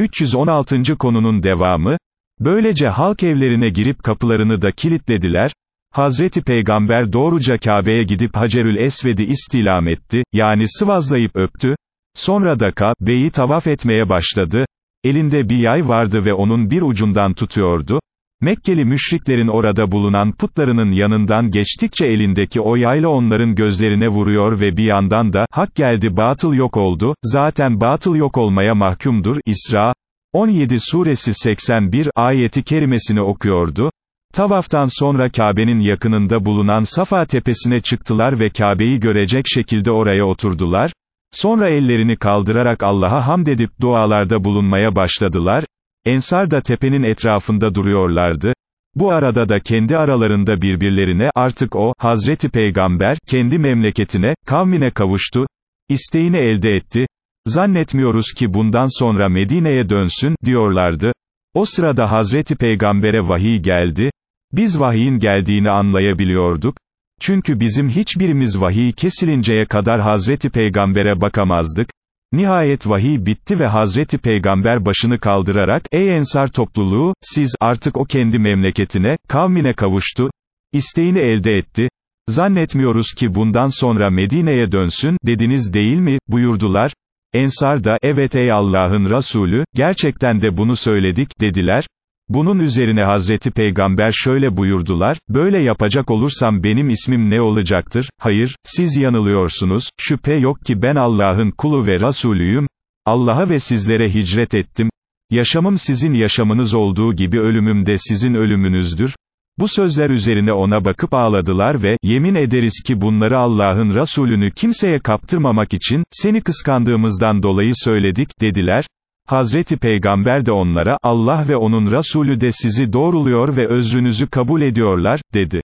316. konunun devamı, böylece halk evlerine girip kapılarını da kilitlediler, Hazreti Peygamber doğruca Kabe'ye gidip Hacerül Esved'i istilam etti, yani sıvazlayıp öptü, sonra da Kabe'yi tavaf etmeye başladı, elinde bir yay vardı ve onun bir ucundan tutuyordu, Mekkeli müşriklerin orada bulunan putlarının yanından geçtikçe elindeki o yayla onların gözlerine vuruyor ve bir yandan da, hak geldi batıl yok oldu, zaten batıl yok olmaya mahkumdur, İsra, 17 suresi 81 ayeti kerimesini okuyordu. Tavaftan sonra Kabe'nin yakınında bulunan Safa tepesine çıktılar ve Kabe'yi görecek şekilde oraya oturdular. Sonra ellerini kaldırarak Allah'a hamd edip dualarda bulunmaya başladılar. Ensar da tepenin etrafında duruyorlardı. Bu arada da kendi aralarında birbirlerine, artık o, Hazreti Peygamber, kendi memleketine, kavmine kavuştu, isteğini elde etti, zannetmiyoruz ki bundan sonra Medine'ye dönsün, diyorlardı. O sırada Hazreti Peygamber'e vahiy geldi, biz vahiyin geldiğini anlayabiliyorduk, çünkü bizim hiçbirimiz vahiy kesilinceye kadar Hazreti Peygamber'e bakamazdık, Nihayet vahiy bitti ve Hazreti Peygamber başını kaldırarak, ey ensar topluluğu, siz, artık o kendi memleketine, kavmine kavuştu, isteğini elde etti, zannetmiyoruz ki bundan sonra Medine'ye dönsün, dediniz değil mi, buyurdular, Ensar da, evet ey Allah'ın Resulü, gerçekten de bunu söyledik, dediler, bunun üzerine Hazreti Peygamber şöyle buyurdular, böyle yapacak olursam benim ismim ne olacaktır, hayır, siz yanılıyorsunuz, şüphe yok ki ben Allah'ın kulu ve Resulüyüm, Allah'a ve sizlere hicret ettim, yaşamım sizin yaşamınız olduğu gibi ölümüm de sizin ölümünüzdür, bu sözler üzerine ona bakıp ağladılar ve, yemin ederiz ki bunları Allah'ın Resulünü kimseye kaptırmamak için, seni kıskandığımızdan dolayı söyledik, dediler, Hazreti Peygamber de onlara, Allah ve onun Resulü de sizi doğruluyor ve özrünüzü kabul ediyorlar, dedi.